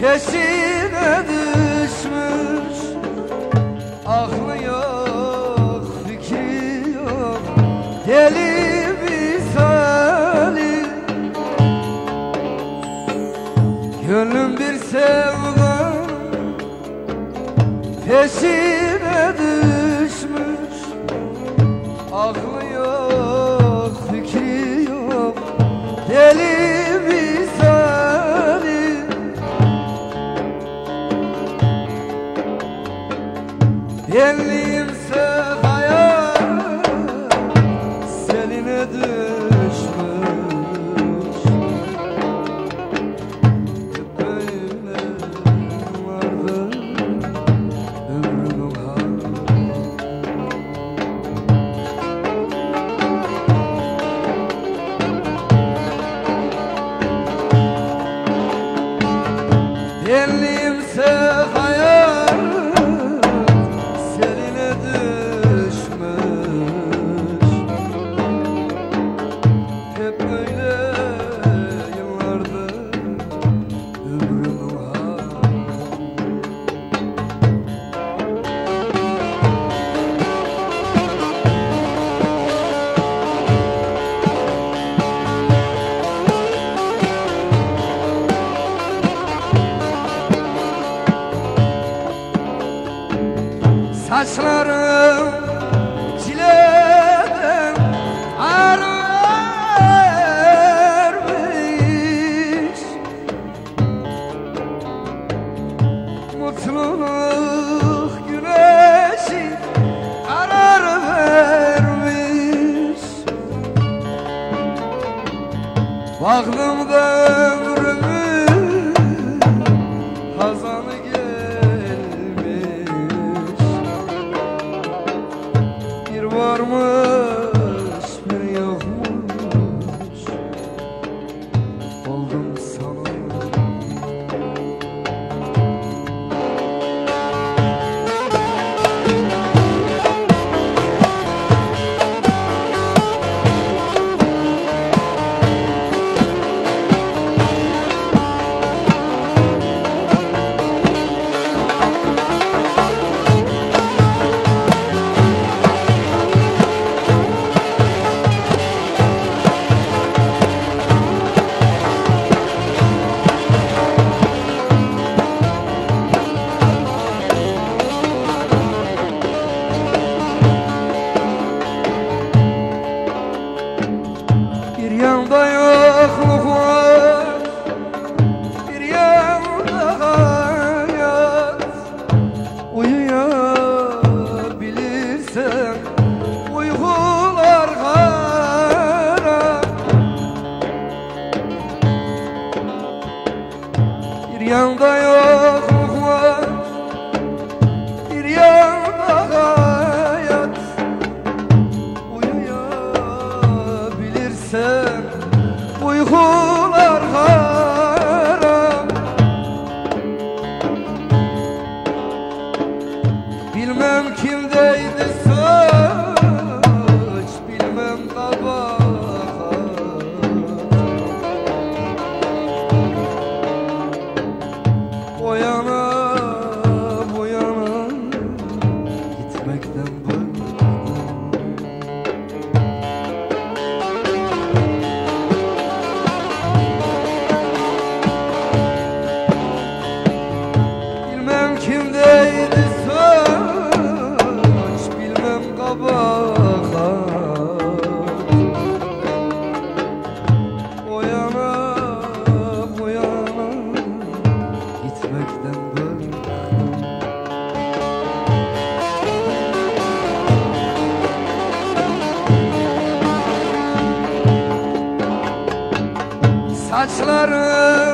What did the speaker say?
peşine düşmüş Aklı yok, fikri yok. Deli misali Gönlüm bir sevdanın peşine düşmüş nedir? Saçlarım çileden ağır vermiş Mutluluk güneşi karar vermiş. Baktığımda ömrümün hazanı yanda yokluk var? Bir yanda hayat Uyuyabilirsen uykular haram. Bilmem kimdeydi suç Bilmem kabahat Saçlarım